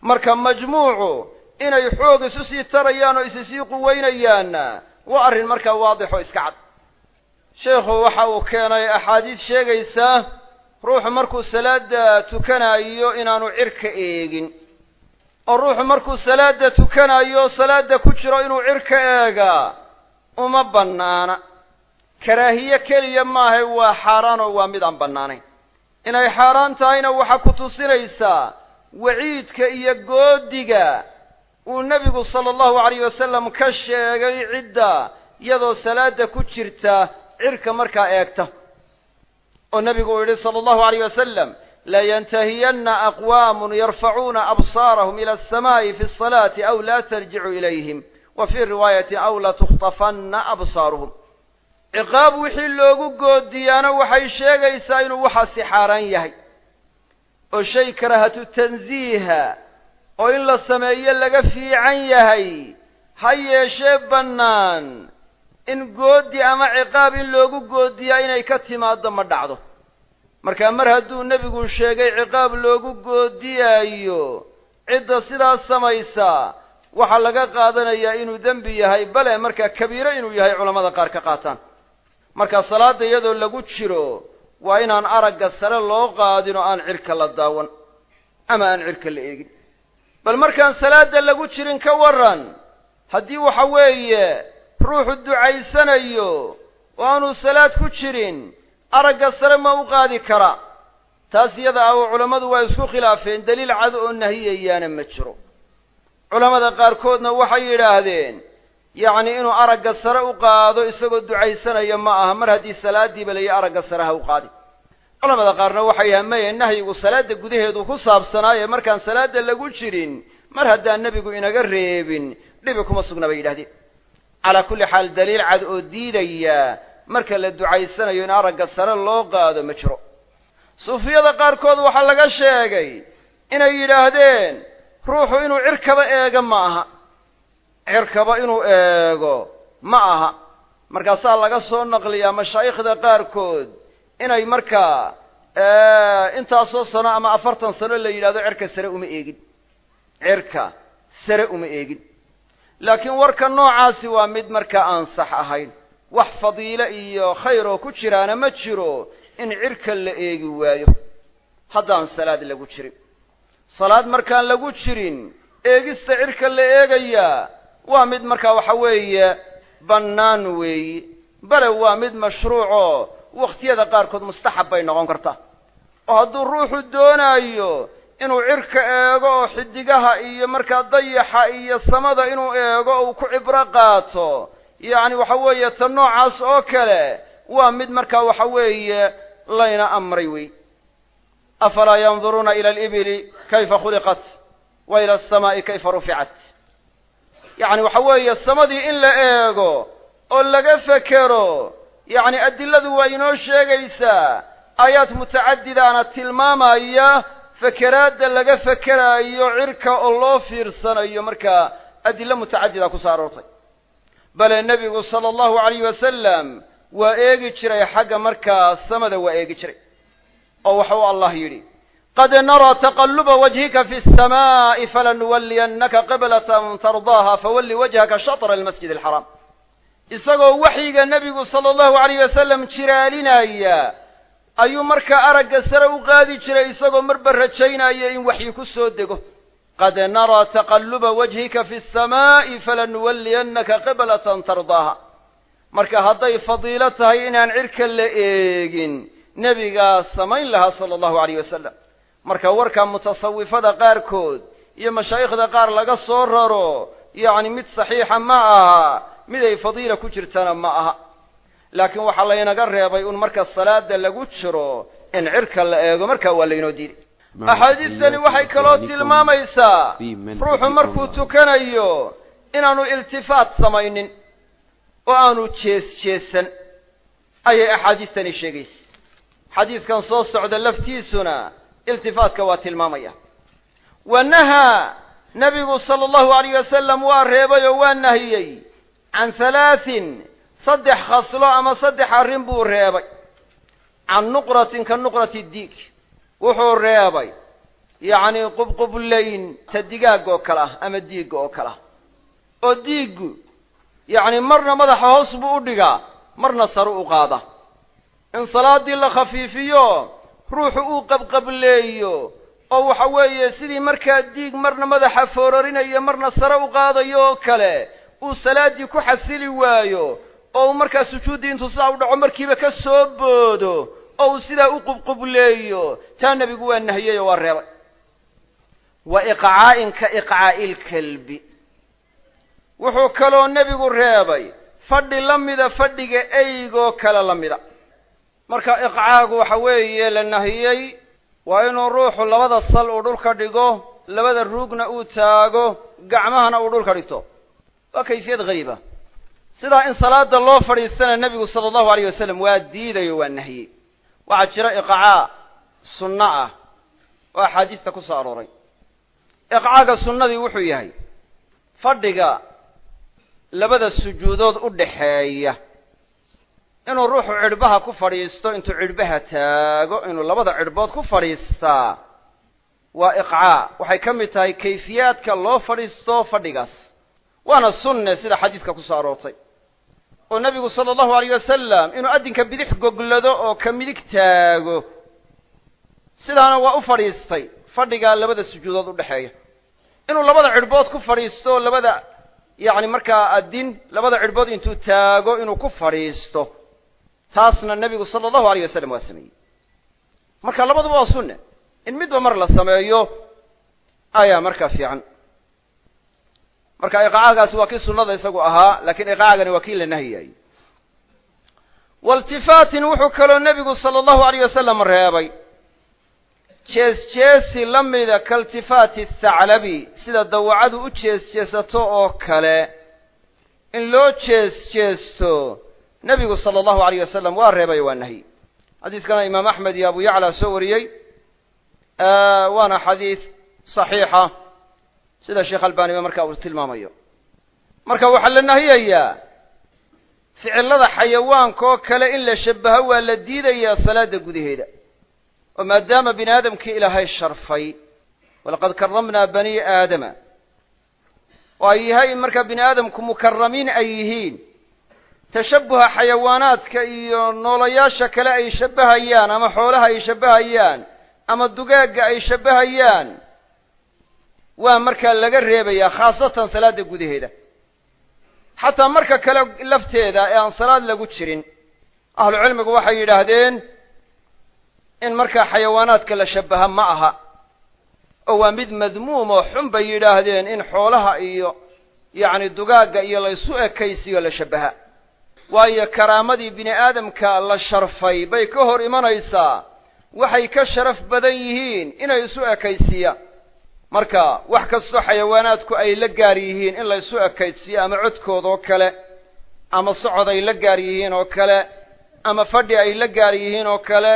marka majmuucu inay xoog isu sii tarayaan oo isi sii quweynayaanna waa arrin markaa waadixoo iska cad. Sheekhu waxa uu keenay axaadiis sheegaysa ruuxu markuu salaada tukanayo inaanu cirka eegin. Oo ruuxu markuu salaada tukanayo salaada ku jiro inuu cirka eegaa uma bannaana karaahiye keliya maahay waa xaaraan oo waa mid aan bannaanayn. Inay xaaraan tahayna waxaa ku tusinaysaa waciidka iyo goodiga uu nebigu sala allahu alayh wasalam ka sheegay cidda iyadoo salaada ku jirta cirka markaa eegta. Oo nebigu uu yidhi sala allahu alayh wasalam layantahiyanna aqwaamun yarfacuuna absaarahum ila alsamaa'i fi asalaati aw laa tarjicu ilayhim wa fii riwaayati aw latukhtafanna absaaruhum ciqaab wixii loogu goodiyaana waxay sheegaysaa inuu waxaasi xaaraan yahay. oo shay karahatu tansiiha oo in la sameeyo laga fiican yahay ha yeeshee bannaan. In goodi ama ciqaab in loogu goodiyaa inay ka timaaddo ma dhacdo. Markaa mar hadduu nebigu sheegay ciqaab loogu goodiyaayo cidda sidaas samaysa waxaa laga qaadanayaa inuu dembi yahay bale markaa kabiiro inuu yahay culammada qaar ka qaataan marka salaadda iyadoo lagu jiro waa inaan aragga sare loo qaadin oo aan cirka la daawan ama aan cirka la eegin. Bal markaan salaadda lagu jirin ka warran haddii waxa weeye ruuxu ducaysanayo oo aanu salaad ku jirin aragga sare ma u qaadi kara. Taas iyada ah oo culammadu waa isku khilaafeen daliil cad oo nahiyayaana ma jiro. Culammada qaarkoodna waxay yidhaahdeen yacni inuu aragga sare u qaado isagoo ducaysanaya ma aha. Mar haddii salaaddiiba layi aragga sare ha u qaadi. Culamada qaarna waxay maya nahyigu salaadda gudaheedu ku saabsanaaye. Markaan salaadda lagu jirin mar haddaan nebigu inaga reebin dhibi kuma sugna bay yidhahdeen. Calaa kulli xaal daliil cad oo diidaya marka la ducaysanayo in aragga sare loo qaado ma jiro. Suufiyada qaarkood waxaa laga sheegay inay yidhaahdeen ruuxu inuu cirkaba eego ma aha cirkaba inuu eego ma aha. Markaasaa laga soo naqliyaa mashaayikhda qaarkood inay markaa intaasoo sano ama afartan sano la yidhahdo cirka sare uma eegin. Cirka sare uma eegin. Laakiin warka noocaasi waa mid markaa aan sax ahayn. Wax fadiile iyo khayr oo ku jiraana ma jiro in cirka la eegi waayo. Haddaan salaad lagu jirin. Salaad markaan lagu jirin eegista cirka la eegayaa waa mid markaa waxa weeye bannaan weeyi bale waa mid mashruucoo wakhtiyada qaarkood mustaxab bay noqon kartaa oo hadduu ruuxu doonaayo inuu cirka eego oo xidigaha iyo markaa dayaxa iyo samada inuu eego oo uu ku cibro qaato yacni waxa weeye ta noocaas oo kale waa mid markaa waxa weeye layna amray wey afalaa yanduruuna ila alibili kayfa khuliqat wa ila alsamaa'i kayfa ruficat yacni waxa weeye samadii in la eego oo laga fekero yacni adiladu waa inoo sheegaysaa aayaad mutacadidaana tilmaamaya fekeraadda laga fekeraayo cirka oo loo fiirsanayo markaa adilo mutacadida ku soo bale nebigu sala allahu alayh wasalam waa eegi jiray xagga markaa samada waa eegi jiray oo waxau allah yidhi qad naraa taqaluba wajhika fi الsamaaءi falanuwaliyannaka qiblatan tardaaha fawalli wajhaka shatra almasjid alxaraam isagoo waxyiga nebigu sala allahu alayh wasalam jiraalinaya ayuu markaa aragga sare u qaadi jiray isagoo marba rajaynaya in waxyi ku soo dego qad naraa taqaluba wajhika fi الsamaaءi falanuwaliyannaka qiblatan tardaaha marka hadday fadiilo tahay inaan cirka la eegin nebigaa samayn lahaa sala allahu alayh wasalam marka warka mutasawifada qaarkood iyo mashaayikhda qaar laga soo raro yacni mid saxiixa ma aha mid ay fadiila ku jirtana ma aha. Laakiin waxaa laynaga reebay un marka salaada lagu jiro in cirka la eego markaa waa laynoo diiday axaadiistani waxay kaloo tilmaamaysaa ruuxu markuu tukanayo inaanu iltifaat samaynin oo aanu jees jeesan ayay axaadiistani sheegaysa. Xadiidkan soo socda laftiisuna iltifaatka waa tilmaamaya. Wa nahaa nebigu sala allahu alayh wasalam waa reebay oo waa nahiyey can halaatin saddex khaslo ama saddex arrin buu reebay. Can nuqratin ka nuqrati diig wuxuu reebay. Yacni qubqublayn ta digaagga oo kale ah ama diigga oo kale ah. Oo diiggu yacni marna madaxa hoos buu u dhigaa marna sare u qaada. In salaaddii la khafiifiyo ruuxu uu qabqableeyo oo waxa weeye sidii markaa diig marna madaxa foorarinayo marna sare u qaadayo oo kale uu salaaddii ku xasili waayo oo uu markaa sujuuddii intuu sidaa u dhaco markiiba ka soo boodo oo uu sidaa u qubqubleeyo taa nebigu waa nahiyey oo waa reebay. Wa iqcaa'in ka iqcaa'i lkalbi wuxuu kaloo nebigu reebay fadhi la mida fadhiga eygoo kale la mida marka iqcaagu waxa weeye la nahiyey waa inuu ruuxu labada sal uu dhulka dhigo labada ruugna uu taago gacmahana uu dhulka dhigto. Waa kayfiyad hariiba sidaa in salaada loo fadhiistana nebigu sala allahu alayh wasalam waa diidayo waa nahiyey. Waxaa jira iqcaa sunno ah oo axaadiista ku soo arooray. Iqcaaga sunnadii wuxuu yahay fadhiga labada sujuudood u dhaxeeya inuu ruuxu cidhbaha ku fadhiisto intuu cidhbaha taago inuu labada cidhbood ku fadhiistaa waa iqcaa. Waxay ka mid tahay kayfiyaadka loo fadhiisto fadhigaas. Waana sunne sida xadiidka ku soo aroortay. Oo nebigu sala allahu alayh wasalam inuu addinka bidix goglado oo ka midig taago sidaana waa u fadhiistay. Fadhigaa labada sujuudood u dhexeeya inuu labada cidhbood ku fadhiisto labada yacni markaa addin labada cidhbood intuu taago inuu ku fadhiisto taasna nebigu sala allahu alayh wasalam waa sameeyey. Marka labaduba waa sunne. In midba mar la sameeyo ayaa markaa fiican. Marka iqaacagaasi waa kii sunnada isagu ahaa lakiin iqaacagani waa kii la nahiyay. Waltifaatin wuxuu kaloo nebigu sala allahu alayh wasalam reebay. Jees jeesi la mida kaltifaati thaclabi sida dawacadu u jees jeesato oo kale. In loo jees jeesto nebigu sala allahu alayh wasalam waa reebay waa nahyi xadiiskana imaam axmed iyo abu yacla soo wariyey. Waana xadiid saxiixa sida sheekh albaniba marka uu tilmaamayo. Marka waxaa la nahiyayaa ficilada xayawaanka oo kale in la shabaho waa la diidayaa salaada gudaheeda. Oo maadaama bini aadamkii ilaahay sharfay walaqad karamnaa bani aadama. Oo ay yahay markaa bini aadamku mukaramiin ay yihiin tashabuha xayawaanaadka iyo noolayaasha kale ay shabbahayaan ama xoolaha ay shabbahayaan ama dugaagga ay shabbahayaan waa markaa laga reebayaa khaasatan salaada gudaheeda. Xataa marka kale lafteeda ee aan salaad lagu jirin ahlu cilmigu waxay yidhaahdeen in markaa xayawaanaadka la shabbaha ma aha oo waa mid madmuum oo xun bay yidhaahdeen in xoolaha iyo yacni dugaagga iyo laysu ekaysiyo la shabbaha waayo karaamadii bini aadamka la sharfay bay ka hor imanaysaa. Waxay ka sharaf badan yihiin inay isu ekaysiiyaan marka wax kastoo xayawaanaadku ay la gaar yihiin in la isu ekaysiiyo ama codkoodoo kale ama socod ay la gaar yihiin oo kale ama fadhi ay la gaar yihiin oo kale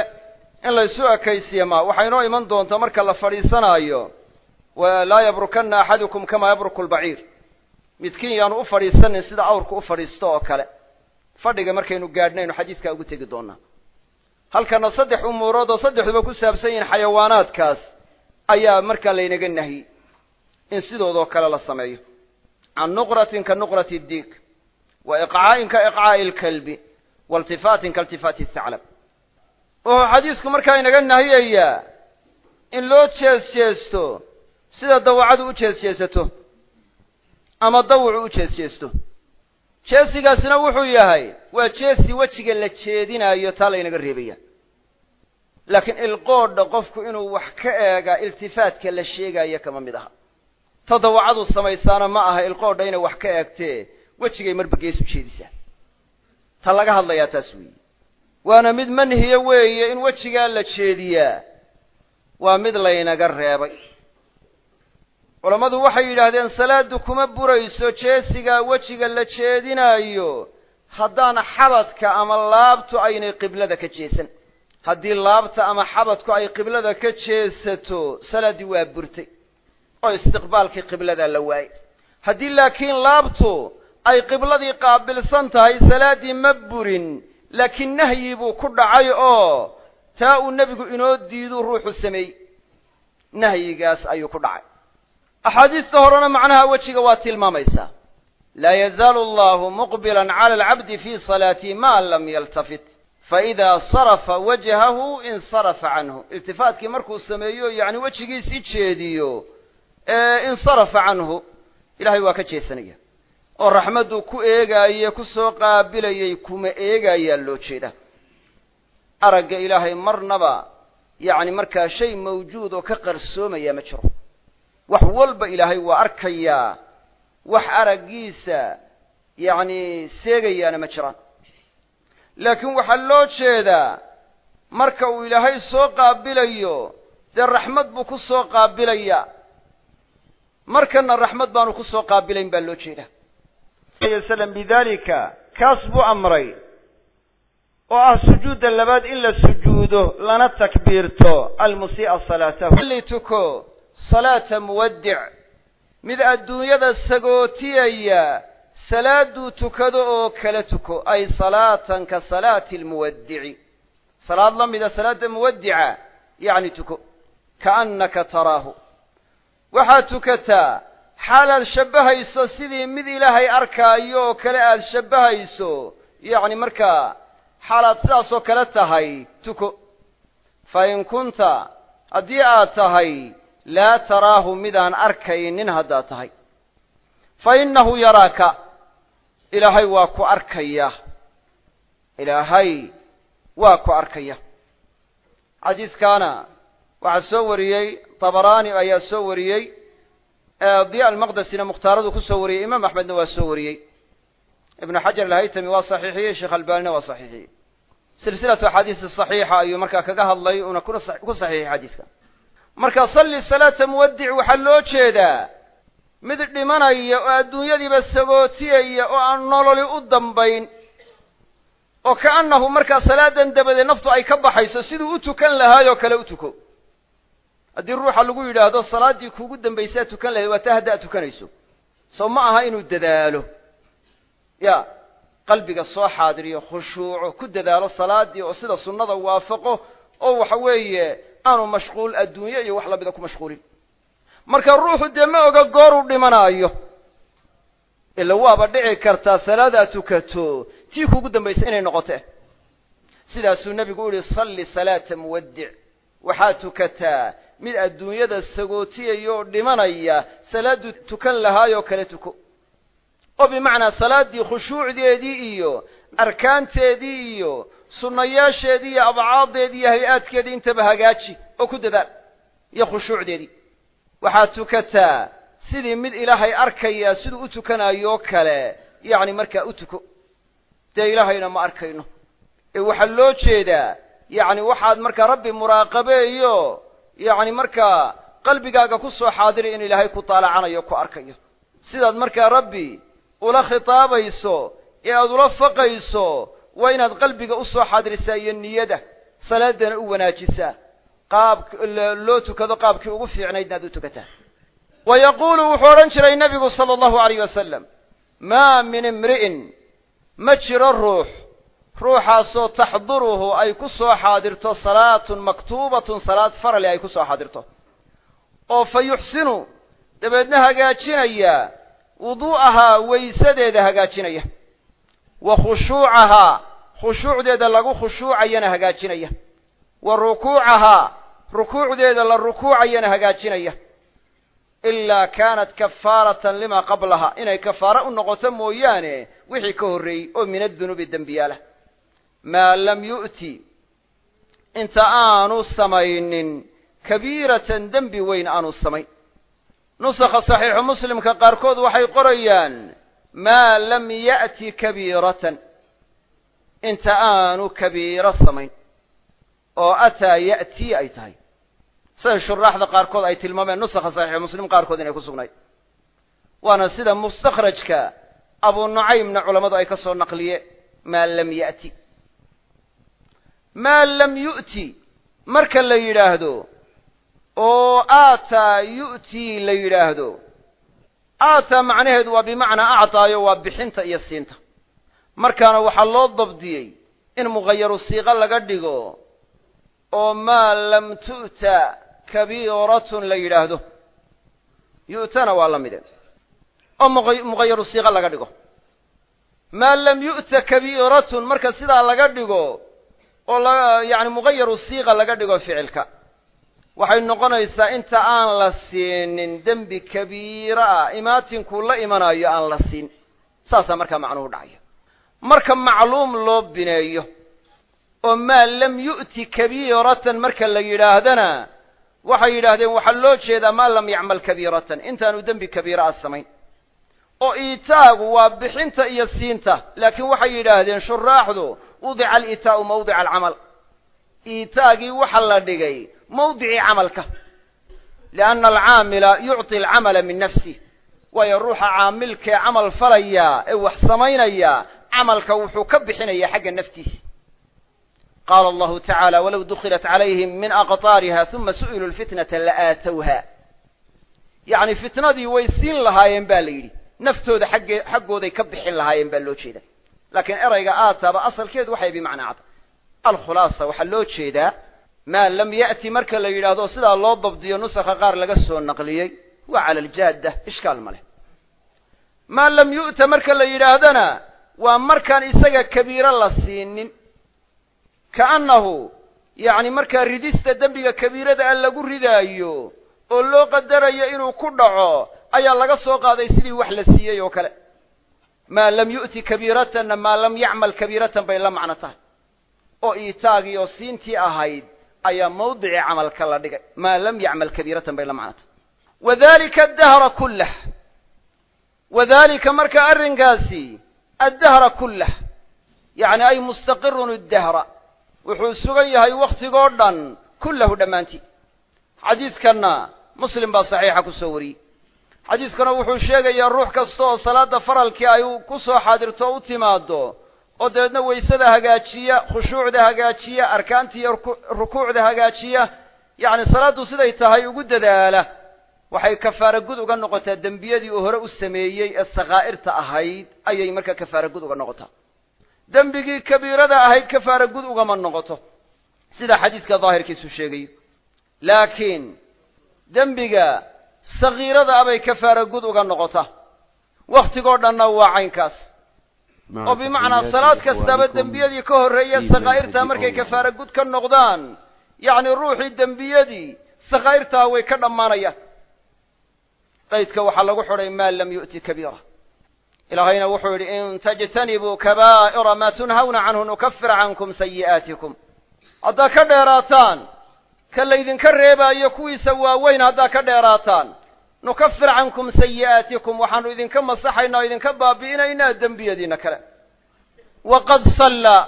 in la isu ekaysiiya ma. Waxay inoo iman doontaa marka la fadhiisanaayo laa yabrukanna axadukum kamaa yabruku lbaciir midkiin yaanu u fadhiisanin sida awrku u fadhiisto oo kale fadhiga markaynu gaadhnaynu xadiiskaa ugu tegi doonaa halkana saddex umuurood oo saddexduba ku saabsan yihiin xayawaanaadkaas ayaa markaa laynaga nahiyey in sidoodoo kale la sameeyo. Can nuqratin ka nuqrati diig wa iqcaa'in ka iqcaa'i lkalbi wa iltifaatin ka iltifaati thaclab wuxuu xadiisku markaa inaga nahiyayaa in loo jees jeesto sida dawacadu u jees jeesato ama dawucu u jees jeesto jeesigaasina wuxuu yahay waa jeesi wejiga la jeedinaayo taa laynaga reebaya. Laakiin ilqoodha qofku inuu wax ka eegaa iltifaatka la sheegaayo kama mid aha. Ta dawacadu samaysaana ma aha ilqoodha inay wax ka eegtee wejigay marba gees u jeedisaa ta laga hadlayaa taas weeye. Waana mid manhiya weeye in wejigaa la jeediyaa. Waa mid laynaga reebay culammadu waxay yidhaahdeen salaaddu kuma burayso jeesigaa wejiga la jeedinaayo. Haddaan xabadka ama laabtu aynay qiblada ka jeesan. Haddii laabta ama xabadku ay qiblada ka jeesato salaaddii waa burtay oo istiqbaalkii qibladaa la waayay. Haddii laakiin laabtu ay qibladii qaabilsan tahay salaaddii ma burin. Laakiin nahyi buu ku dhacay oo taa uu nebigu inoo diiduu ruuxu sameeyey. Nahyigaas ayuu ku dhacay axaadiista horena macnaha wejiga waa tilmaamaysaa laa yazaalu allahu muqbilan cala alcabdi fii salaatihi ma lam yaltafit faidaa sarafa wajhahu insarafa canhu iltifaatkii markuu sameeyo yacni wejigiisii jeediyo insarafa canhu ilahay waa ka jeesanaya oo raxmadduu ku eegaaye ku soo qaabilayay kuma eegaayaa loo jeeda aragga ilaahay marnaba yacni markaa shay mawjuud oo ka qarsoomaya ma jiro wax walba ilaahay waa arkayaa wax araggiisa yacni seegayaana ma jiraan. Laakiin waxaa loo jeedaa marka uu ilaahay soo qaabilayo dee raxmad buu ku soo qaabilayaa markana raxmad baanu ku soo qaabilayn baa loo jeedaa slam bidalika kaas buu amray. Oo ah sujuudda labaad in la sujuudo lana takbiirto almusii'a salaatahu. Li tuko salaata muwaddic. Mid adduunyada sagootiyaya salaaduu tukado oo kala tuko ay salaatan ka salaati almuwaddici salaad la mida salaadda muwaddica yacni tuko. Kaannaka taraahu. Waxaad tukataa xaalaad shabbahayso sidii mid ilaahay arkaayo oo kale aad shabbahayso yacni markaa xaalaad sidaasoo kale tahay tuko. Fa in kunta haddii aad tahay laa taraahu midaan arkaynin haddaad tahay. Fa innahu yaraaka ilaahay waa ku arkaya. Ilaahay waa ku arkaya. Xadiiskaana waxaa soo wariyey tabaraani ayaa soo wariyey diya almaqdesina mukhtaaradu ku soo wariyey imaam axmedna waa soo wariyey. Ibnu xajar alhaytami waa saxiixiyey sheekh albanina waa saxiixiyey. Silsilatu axaadiisi saxiixa ayuu markaa kaga hadlay una ku saxiixiyey xadiiska marka salli salaata muwaddic waxaa loo jeedaa mid dhimanaya oo adduunyadiiba sagootiyaya oo aan nololi u dambayn oo kaannahu markaa salaadan dabadeed naftu ay ka baxayso siduu u tukan lahaayoo kale u tuko. Haddii ruuxa lagu yidhaahdo salaaddii kuugu dambaysaa tukan lahayd waa taa hadda ad tukanayso. Soo ma aha inuu dadaalo. Ya qalbiga soo xaadiriyo khushuuco ku dadaalo salaaddii oo sida sunnada waafaqo oo waxa weeye aanu mashquul adduunye iyo wax lamida ku mashquulin. Marka ruuxu dee ma oga gooruu dhimanaayo ila waaba dhici kartaa salaadaad tukato tii kuugu dambaysa inay noqote. Sidaasuu nebigu u salli salaata muwaddic waxaad tukataa mid adduunyada sagootiyaya oo dhimanaya salaadduu tukan lahaayoo kale tuko. Oo bimacnaa salaaddii khushuucdeedii iyo arkaanteedii iyo sunnayaasheedii iyo abcaaddeedii iyo hay'aadkeedii intaba hagaaji oo ku dadaal iyo khushuucdeedii waxaad tukataa sidii mid ilaahay arkaya siduu u tukanaayoo kale yacni markaa u tuko. Dee ilaahayna ma arkayno. Ee waxaa loo jeedaa yacni waxaad markaa rabbi muraaqabeeyo yacni markaa qalbigaaga ku soo xaadiray in ilaahay ku taalacanayo ku arkayo. Sidaad markaa rabbi ula khitaabayso ee aad ula faqayso waa inaad qalbiga u soo xaadirisaa iyo niyada salaadana u wanaajisaa. Qaab loo tukado qaabkii ugu fiicnaydna ad u tukataa. Wa yaquulu wuxuu odhan jiray nebigu sala allahu alayh wasalam maa min imri'in ma jiro ruux. Ruuxaasoo taxduruhu ay ku soo xaadirto salaatun maktuubatun salaad farali ay ku soo xaadirto. Oo fa yuxsinu dabeedna hagaajinaya wuduu'ahaa waysadeeda hagaajinaya wa khushuucahaa khushuucdeeda lagu khushuucayana hagaajinaya. Wa rukuucahaa rukuucdeeda la rukuucayana hagaajinaya. Ilaa kaanat kafaaratan limaa qablaha. Inay kafaaro u noqoto mooyaane wixii ka horreeyey oo min adunuubi dembiyaalah maa lam yu'ti inta aanu samaynin kabiiratan dembi weyn aanu samayn nusakha saxiixu muslimka qaarkood waxay qorayaan maa lam ya'ti kabiiratan inta aanu kabiiro samayn oo ataa ya'tii ay tahay siday shuraaxda qaarkood ay tilmaameen nusakha saxiixu muslim qaarkood inay ku sugnayd waana sida mustakhrajka abu nucaymna culammadu ay ka soo naqliye maa lam ya'ti maa lam yu'ti marka la yidhaahdo oo aataa yu'tii la yidhaahdo aataa macnaheedu waa bimacnaa actaayo waa bixinta iyo siinta. Markaana waxaa loo dabdiyey in mughayaru siiqo laga dhigo oo maa lam tu'ta kabiiratun la yidhaahdo. Yu'tana waa la mide oo mughayaru siiqo laga dhigo. Maa lam yu'ta kabiiratun marka sidaa laga dhigo oo la yacni mughayaru siiqa laga dhigo ficilka waxay noqonaysaa inta aan la siinin dembi kabiira ah imaatinkuu la imanayo aan la siin. Saasaa markaa macnuhu dhacaya. Marka macluum loo bineeyo oo maa lam yu'ti kabiiratan marka la yidhaahdana waxay yidhaahdeen waxaa loo jeedaa maa lam yacmal kabiiratan. Intaanu dembi kabiira ah samayn. Oo iitaagu waa bixinta iyo siinta. Laakiin waxay yidhaahdeen shuraaxdu wudica aliitaa'u mawdica alcamal. Iitaagii waxa la dhigay mawdicii camalka. lianna alcaamila yucطi alcamala min nafsih waayo ruuxa caamilkee camal falaya ee wax samaynaya camalka wuxuu ka bixinaya xagga naftiisa qaala allahu tacaala walow dukilat calayhim min aqطaariha uma su'iluu lfitnata la'aatowha yacni fitnadii way siin lahaayeen ba la yidhi naftooda xagge xaggooday ka bixin lahaayeen baa loo jeeda laakiin erayga aataaba asalkeedu waxay bimacnaa cad alkhulaasa waxaa loo jeedaa maa lam ya'ti marka la yidhaahdo sidaa loo dabdiyo nusakha qaar laga soo naqliyey waa cala aljaadda ishkaal ma leh. maa lam yu'ta marka la yidhaahdana waa markaan isaga kabiiro la siinin. Kaannahu yacni markaa ridista dembiga kabiirada a lagu ridaayo oo loo qadarayo inuu ku dhaco ayaa laga soo qaaday sidii wax la siiyey oo kale. maa lam yu'ti kabiiratanna maa lam yacmal kabiiratan bay la macno tahay. oo iitaagii oo siintii ahayd ayaa mawdicii camalka la dhigay maa lam yacmal kabiiratan bay la macno tahay wadalika adahra kullah. Wadalika marka arrinkaasi addahra kullah. Yacni ay mustaqirun addahra. Wuxuu sugan yahay wakhtigoo dhan kullahu dhammaantii xadiidkanna muslim baa saxiixa ku soo wariyey. Xadiidkana wuxuu sheegayaa ruux kasta oo salaadda faralkii ay ku soo xaadirto u timaado oo dabeedna waysada hagaajiya khushuucda hagaajiya arkaanta iyo rukuucda hagaajiya yacni salaaddu siday tahay ugu dadaala. Waxay kafaara gud uga noqotaa dembiyadii uu hore u sameeyey ee sakaa'irta ahayd ayay markaa kafaara gud uga noqotaa. Dembigii kabiirada ahayd kafaara gud ugama noqoto. Sida xadiidka daahirkiisu sheegayo laakiin dembiga sagiirada abay kafaara gud uga noqotaa. Wakhtigoo dhanna waa caynkaas oo bimacnaa salaad kastaaba dembiyadii ka horreeya sakaa'irtaa markay kafaara gud ka noqdaan yacni ruuxii dembiyadii sakaa'irtaa way ka dhammaanayaan qaydka waxaa lagu xidhay maa lam yu'ti kabiira. Ilaahayna wuxuu yidhi in tajtanibuu kabaa'ira maa tunhawna canhu nukafir cankum sayi'aatikum haddaad ka dheeraataan ka laydinka reebaayo kuwiisa waaweyn haddaad ka dheeraataan nukafir cankum sayi'aatikum waxaanu idinka masaxaynaa o idinka baabi'inaynaa dembiyadiina kale waqad sallaa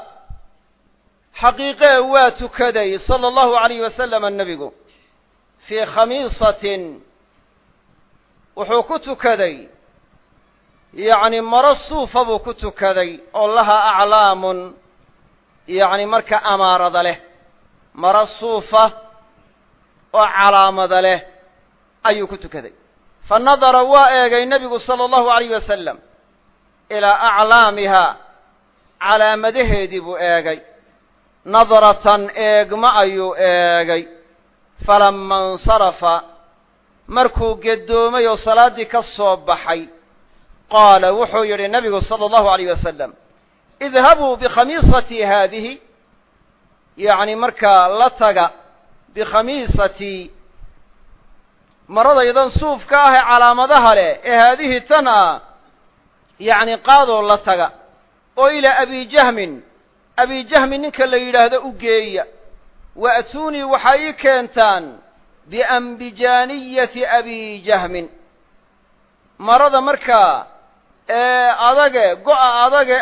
xaqiiqee waa tukaday sala allahu alayh wasalama nebigu fii khamiisatin wuxuu ku tukaday yacni maro suufa buu ku tukaday oo laha aclaamun yacni marka amaarada leh maro suufa oo calaamada leh ayuu ku tukaday fa nadara waa eegay nebigu sala allahu alayh wasalam ilaa aclaamiha calaamadaheedii buu eegay. Nadratan eegma ayuu eegay. Falama insarafa markuu geddoomay oo salaaddii ka soo baxay qaala wuxuu yidhi nebigu sala allahu alayh wasalam idhabuu bikhamiisatii haadihi yacni markaa la taga bikhamiisatii maradaydan suufka ah ee calaamadaha leh ee haadihii tan ah yacni qaadoo la taga oo ilaa abi jahmin abi jahmin ninka la yidhaahdo u geeya wa'tuunii waxaa ii keentaan biambijaaniyati abi jahmin. Marada markaa ee adage go'a adage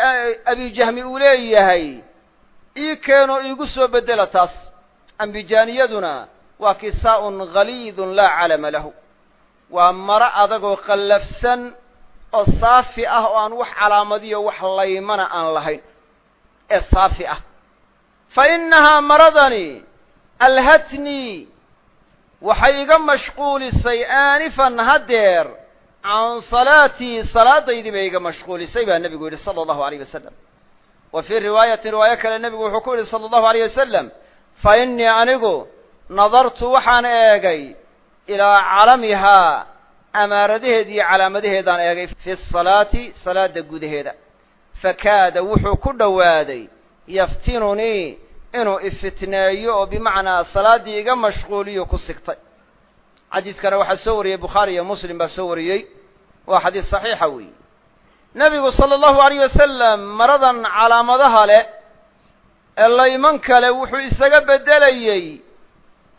abijahmi uu leeyahay ii keenoo iigu soo beddela taas ambijaaniyaduna waa kisaa'un ghaliidun laa calama lahu. Waa maro adagoo qallafsan oo saafi ah oo aan wax calaamadiyo wax laymana aan lahayn ee saafi ah. Fa innahaa maradani alhatnii waxay iga mashquulisay aanifan haddeer can salaatii salaadaydii bay iga mashquulisay baa nebigu yidhi sala allahu alayh wasalam wa fii riwaayatin riwaayo kale nebigu wuxuu ku yidhi sala allahu alayh wasalam fa innii anigu nadartu waxaan eegay ilaa calamihaa amaaradaheed iyo calaamadaheedaan eegay fi salaati salaada gudaheeda. Fakaada wuxuu ku dhowaaday yaftinunii inuu ifitneeyo oo bimacnaa salaaddii iga mashquuliyo ku sigtay. Xadiidkana waxaa soo wariyey bukhaari iyo muslim baa soo wariyey. Waa xadiis saxiixa weeye. Nebigu sala allahu alayh wasalam maradan calaamadaha leh ee layman kale wuxuu isaga beddelayey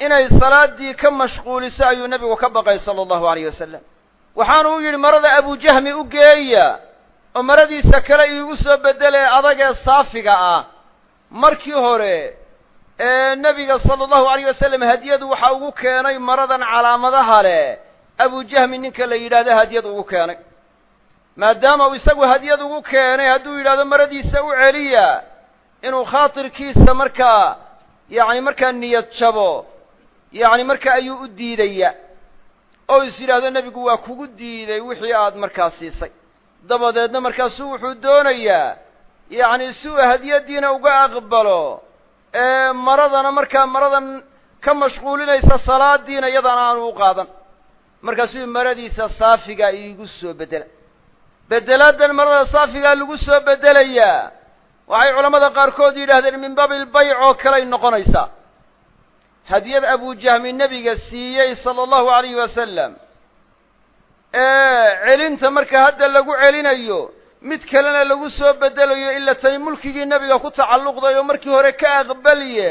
inay salaaddii ka mashquuliso ayuu nebigu ka baqay sala allahu alayh wasalam waxaanu u yidhi marada abujahmi u geeya oo maradiisa kale iigu soo beddelee adag ee saafiga ah. Markii hore ee nebiga sala allahu alayh wasalam hadiyadu waxa ugu keenay maradan calaamadaha leh abujahmi ninka la yidhahdo hadiyad ugu keenay. Maadaama uu isagu hadiyad ugu keenay hadduu yidhahdo maradiisa u celiya inuu khaatirkiisa markaa yacni markaa niyad jabo yacni marka ayuu u diidaya. Oo is yidhaahdo nebigu waa kugu diiday wixii aad markaa siisay. Dabadeedna markaasuu wuxuu doonayaa yacni si uu hadiyaddiina uga aqbalo ee maradana markaa maradan ka mashquulinaysa salaadiina iyadana aanu u qaadan. Markaasuu maradiisa saafigaa iigu soo beddela beddelaaddan marada saafigaa lagu soo beddelayaa waxay culammada qaarkood yidhaahdeen min baabi ilbayc oo kaley noqonaysaa hadiyad abujahmi nebiga siiyey sala allahu alayhi wasalam ee celinta marka hadda lagu celinayo mid kalena lagu soo beddelayo ila tani mulkigii nebiga ku tacalluqday oo markii hore ka aqbaliye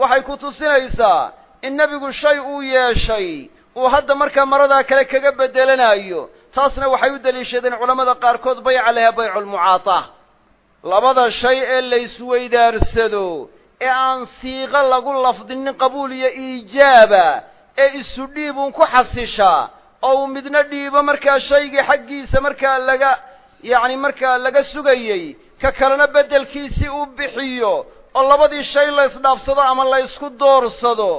waxay ku tusinaysaa in nebigu shay uu yeeshay uu hadda markaa maradaa kale kaga beddelanayo taasna waxay u deliishadeen culammada qaarkood bayca leha bayculmucaataa labada shay ee laysweydaarsado ee aan siiqo lagu lafdinin qabuul iyo iijaaba ee isu dhiibuun ku xasishaa oo uu midna dhiibo markaa shaygii xaggiisa markaa laga yacni markaa laga sugayey ka kalena beddelkiisii uu bixiyo oo labadii shay la ysdhaafsado ama la ysku doorsado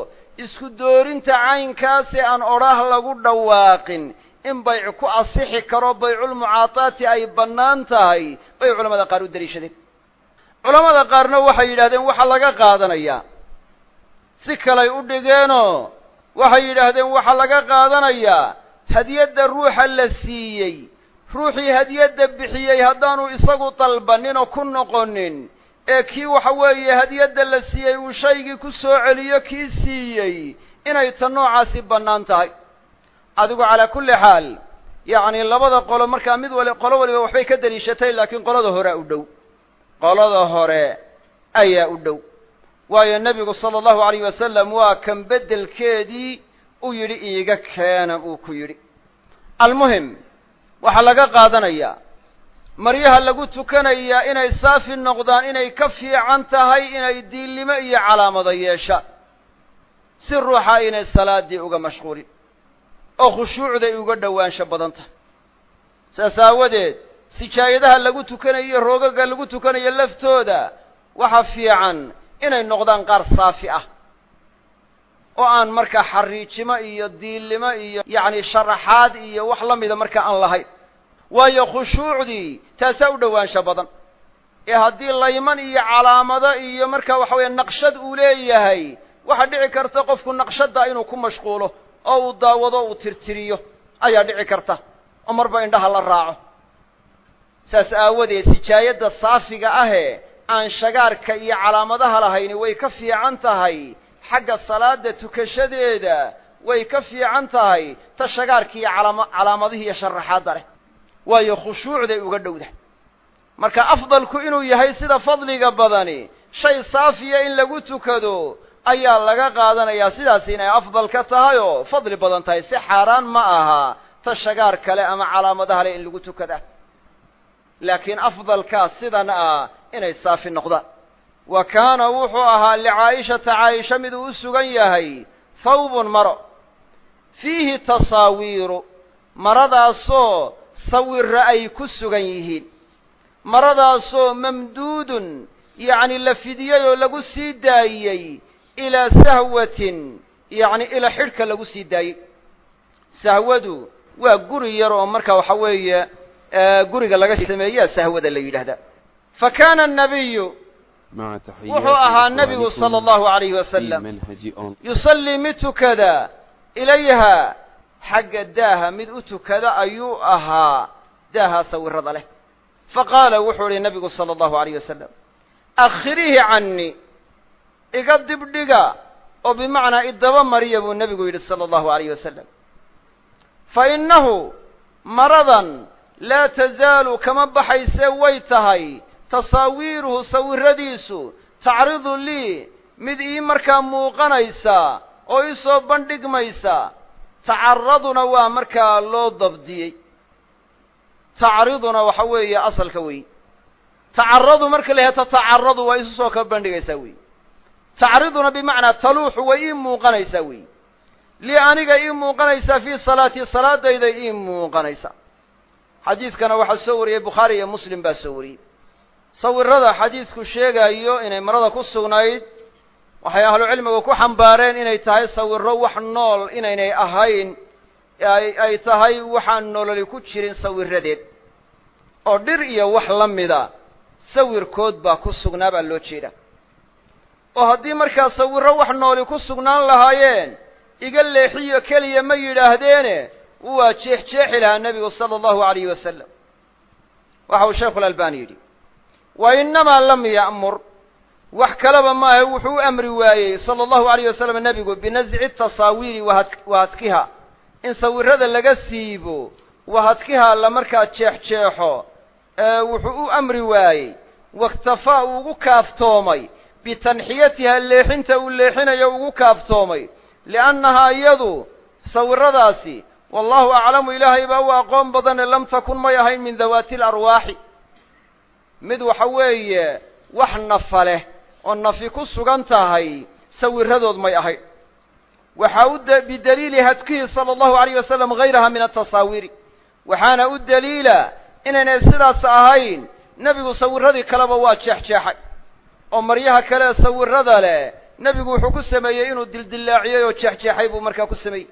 isku doorinta caynkaasee aan odhaah lagu dhawaaqin. In bayc ku asixi karo bayculmucaataati ay bannaan tahay bay culamada qaar u deliishadeen culamada qaarna waxay yidhahdeen waxaa laga qaadanayaa si kalay u dhigeenoo waxay yidhaahdeen waxaa laga qaadanayaa hadiyadda ruuxa la siiyey. Ruuxii hadiyadda bixiyey haddaanu isagu dalbanin oo ku noqonin ee kii waxa weeye hadiyadda la siiyey uu shaygii ku soo celiyo kii siiyey. Inay tan noocaasi bannaan tahay. Adigu calaa kulli xaal yacni labada qolo markaa mid wali qolo waliba waxbay ka deliishatay laakiin qolada horea u dhow qolada hore ayaa u dhow. Waayo nebigu sala allahu alayh wasalam waa kan beddelkeedii uu yidhi iiga keena uu ku yidhi. Almuhim waxaa laga qaadanayaa maryaha lagu tukanayaa inay saafi noqdaan inay ka fiican tahay inay diillimo iyo calaamado yeeshaan si ruuxa inay salaaddii uga mashquulin oo khushuucday uga dhowaansho badan tahay saas aawadeed sijaayadaha lagu tukanayo roogaga lagu tukanayo laftooda waxa fiican inay noqdaan qaar saafi ah. Oo aan markaa xariijimo iyo diillimo iyo yacni sharaxaad iyo wax la mida marka aan lahayn. Waayo khushuucdii taasaa u dhowaansho badan. Ee haddii layman iyo calaamado iyo marka waxa weeye naqshad uu leeyahay waxaa dhici karta qofku naqshadda inuu ku mashquulo oo uu daawado uu tirtiriyo ayaa dhici karta. Oo marba indhaha la raaco saas aawadeed sijaayadda saafiga ahee aan shagaarka iyo calaamadaha lahayni way ka fiican tahay. Xagga salaada tukashadeeda way ka fiican tahay. Ta shagaarka iyo calaama calaamadihii iyo sharaxaadda leh. Waayo khushuucday uga dhowda. Marka afdalku inuu yahay sida fadliga badani shay saafiya in lagu tukado ayaa laga qaadanayaa sidaas inay afdal ka tahay oo fadli badan tahay. Si xaaraan ma aha ta shagaar kale ama calaamadaha leh in lagu tukada laakiin afdalkaas sidan ah inay saafi noqdaan wa kaana wuxuu ahaa licaa'ishata caaisha miduu u sugan yahay thawbun maro. Fiihi tasaawiiru maradaasoo sawirra ay ku sugan yihiin. Maradaasoo mamduudun yacni la fidiyey oo lagu sii daayey ilaa sahwatin yacni ila xidhka lagu sii daayey. Sahwadu waa guri yar oo marka waxa weeye guriga laga sameeyaa sahwada la yidhaahdaa fa kaana annabiyu wuxuu ahaa nebigu sala allahu alayhi wasalam yusallii mid tukada ilayha xagga daaha mid u tukada ayuu ahaa daaha sawirada leh. Fa qaala wuxuu idhi nebigu sala allahu alayh wasalam akhirihi cannii iga dibdhiga oo bimacnaa idaba mariya buu nebigu yidhi sala allahu alayh wasalam fa innahu maradan laa tasaalu kama baxaysee way tahay tasaawiiruhu sawiradiisu tacridu lii mid ii markaa muuqanaysa oo ii soo bandhigmaysa tacaraduna waa markaa loo dabdiyey tacriduna waxa weeye asalka wey tacaradu marka la yahay tatacaradu waa isu soo ka bandhigaysaa wey tacriduna bimacnaa taluuxu way ii muuqanaysaa wey lii aniga ii muuqanaysaa fii salaatii salaadayda ii muuqanaysa xadiidkana waxaa soo wariyey bukhaari iyo muslim baa soo wariyey. Sawirada xadiidku sheegaayo inay marada ku sugnayd waxay ahlucilmigu ku xambaareen inay tahay sawiro wax nool inaynay ahayn ay tahay waxaan nololi ku jirin sawiradeed oo dhir iyo wax la mida sawirkood baa ku sugnaa baa loo jeeda oo haddii markaa sawiro wax nooli ku sugnaan lahaayeen iga leexiyo keliya ma yidhaahdeene waa jeexjeexi lahaa nebigu sala allahu alayhi wasalam waxa uu sheikhu lalbani yidhi wa innamaa lam ya'mur. Wax kaleba maahe wuxuu u amri waayey sala allahu alayh wasalam nebigu binasci tasaawiiri wahadkiha in sawirada laga siibo wahadkiha la markaa jeexjeexo wuxuu u amri waayey wakhtafaa uu ugu kaaftoomay bitanxiyatiha leexinta uu leexinayo ugu kaaftoomay liannahaa iyadu sawiradaasi wallahu aclamu ilaahay baa u aqoon badane lam takun may ahayn min dawaati alarwaaxi mid waxa weeye wax nafa leh oo nafi ku sugan tahay sawiradood may ahayn waxaa u bidaliili hadkihi sala allahu alayh wasalam hayraha min atasaawiiri waxaana u daliila inaynay sidaas ahayn nebigu sawiradii kaleba waa jeexjeexay oo maryaha kale sawirada leh nebigu wuxuu ku sameeyey inuu dildillaaciyey oo jeexjeexay buu markaa ku sameeyey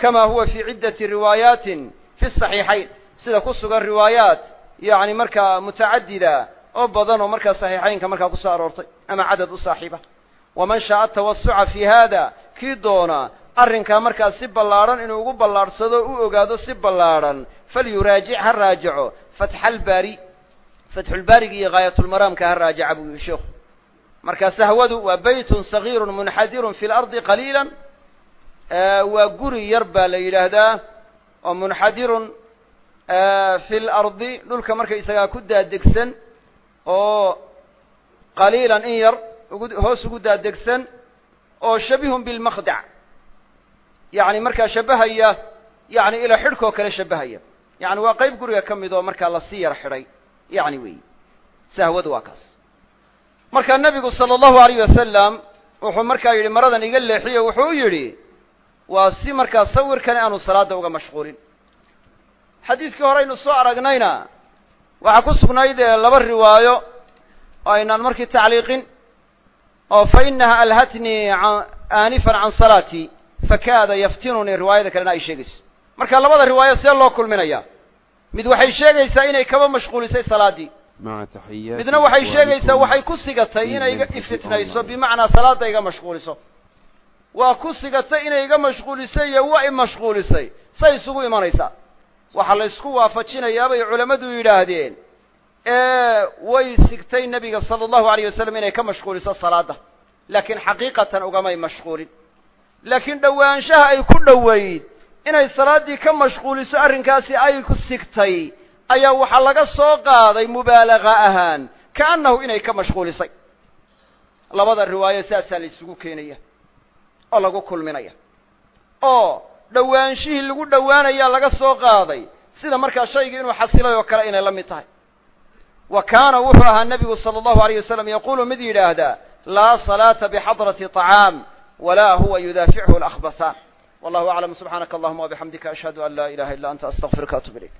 kama huwa fii ciddati riwaayaatin fi saxiixayn sida ku sugan riwaayaat yacni markaa mutacadida oo badan oo markaa saxiixaynka markaa ku soo aroortay ama cadad u saaxiiba waman shaaa tawasuca fi hada kii doona arrinkaa markaa si ballaadhan inuu ugu ballaadhsado u ogaado si ballaadhan falyuraajic ha raajaco fatxalbaari fatxulbaariga iyo gaayatulmaraamka ha raajaca buu yihi sheikhu marka sahwadu waa beytun sagiirun munxadirun fi lardi qaliila waa guri yar baa la yidhaahdaa oo munxadirun fi lardi dhulka marka isagaa ku daadegsan oo qaliilan in yar hoos ugu daadegsan oo shabihun bilmakdac yacni markaa shabbahaya yacni ila xidhkoo kale shabbahaya yacni waa qayb guriga ka mid oo markaa la sii yar xidhay. Yacni weyi sahwadu waa kaas. Markaa nebigu sala allahu alayh wasalam wuxuu markaa yidhi maradan iga leexiyo wuxuu u yidhi waa si markaa sawirkani aanu salaadda uga mashquulin. Xadiidkii hore aynu soo aragnayna waxaa ku sugnayd laba riwaayo oo aynaan markii tacliiqin oo fa inaha alhatnii aanifan can salaatii fakaada yaftinunii riwaayada kalena ay sheegayso. Marka labada riwaayo see loo kulminaya mid waxay sheegaysaa inay kaba mashquulisay salaaddii midna waxay sheegaysaa waxay ku sigatay inay ifitnayso bimacnaa salaadda iga mashquuliso waa ku sigatay inay iga mashquulisay iyo waa i mashquulisay. Say isugu imanaysaa waxaa la ysku waafajinayaa culammadu yidhaahdeen. Ee way sigtay nebiga sala allahu alayh wasalam inay ka mashquuliso salaadda. Laakiin xaqiiqatan ugamay mashquulin. Laakiin dhowaanshaha ay ku dhoweyd inay salaaddii ka mashquuliso arrinkaasi ay ku sigtay ayaa waxaa laga soo qaaday mubaalaga ahaan kaannahu inay ka mashquulisay. Labada riwaayo saasaa la isugu keenaya oo lagu kulminaya. Oo dhowaanshihii lagu dhowaanayaa laga soo qaaday sida markaa shaygii inuu xasilay oo kale inay la mid tahay. Wa kaana wuxuu ahaa nebigu sala allahu alayh wasalam yaquulu mid yidhaahdaa laa salaata bixadrati طacaam walaa huwa yudaafichu alahbathaan wallahu aclam subxaanaka allahuma wabixamdika ashhadu an laa ilaha illa anta astaqfiruka atub ilayk